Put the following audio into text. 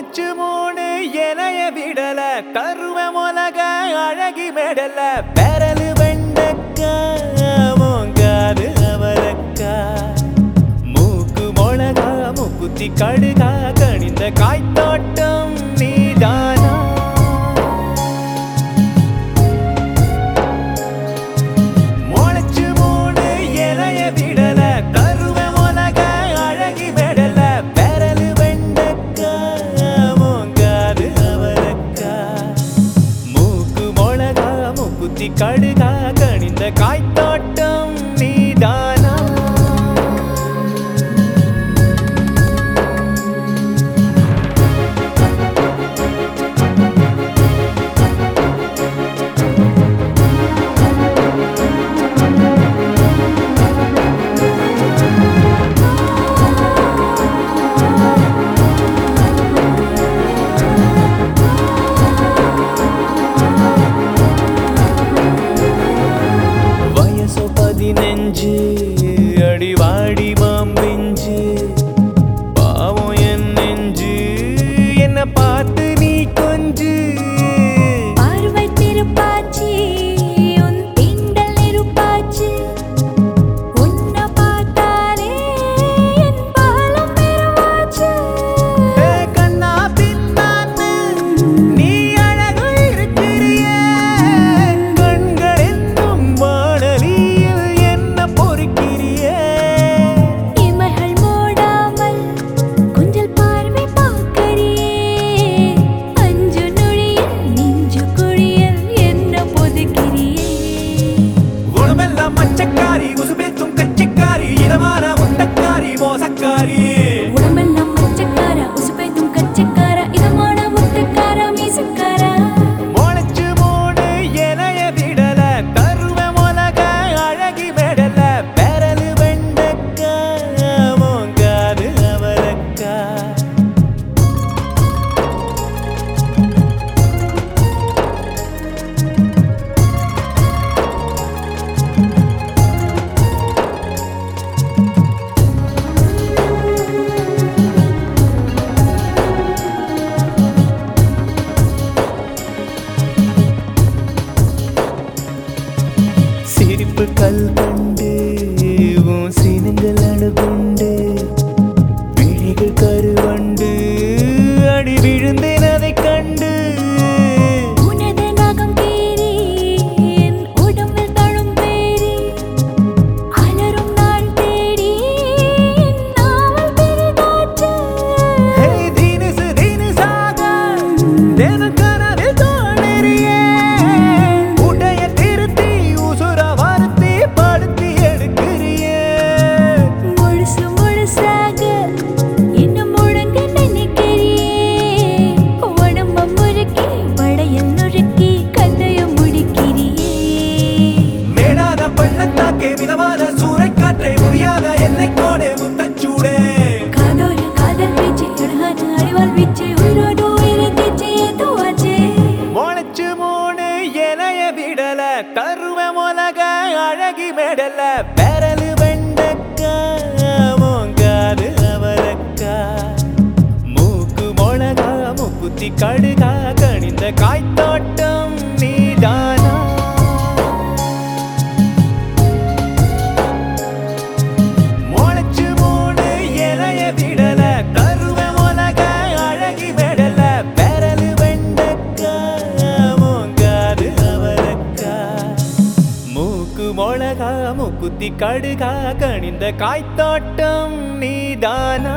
ஒனைச்சு மூணு இலைய விடல கருவ மொலக அழகி மெடல. பெரலு வெண்டக்கா காது அவரக்கா. மூக்கு மொளகா மூக்குத்தி கடுகா கணிந்த காய்த்தோட்டம் நீதான் कड़गा அடிவாடி மா. நாடுகுண்டு தருவ உலக அழகி மெடல பெரலு வெண்டக்கா மூங்காது அவரக்கா. மூக்கு மொளகா முக்குத்தி கடுகா கணிந்த காய்த்தோட்டம் குத்தி கடுகா கணிந்த காய்த்தாட்டம் நீதானா?